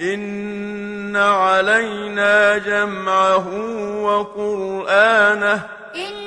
إن علينا جمعه وقرآنه إن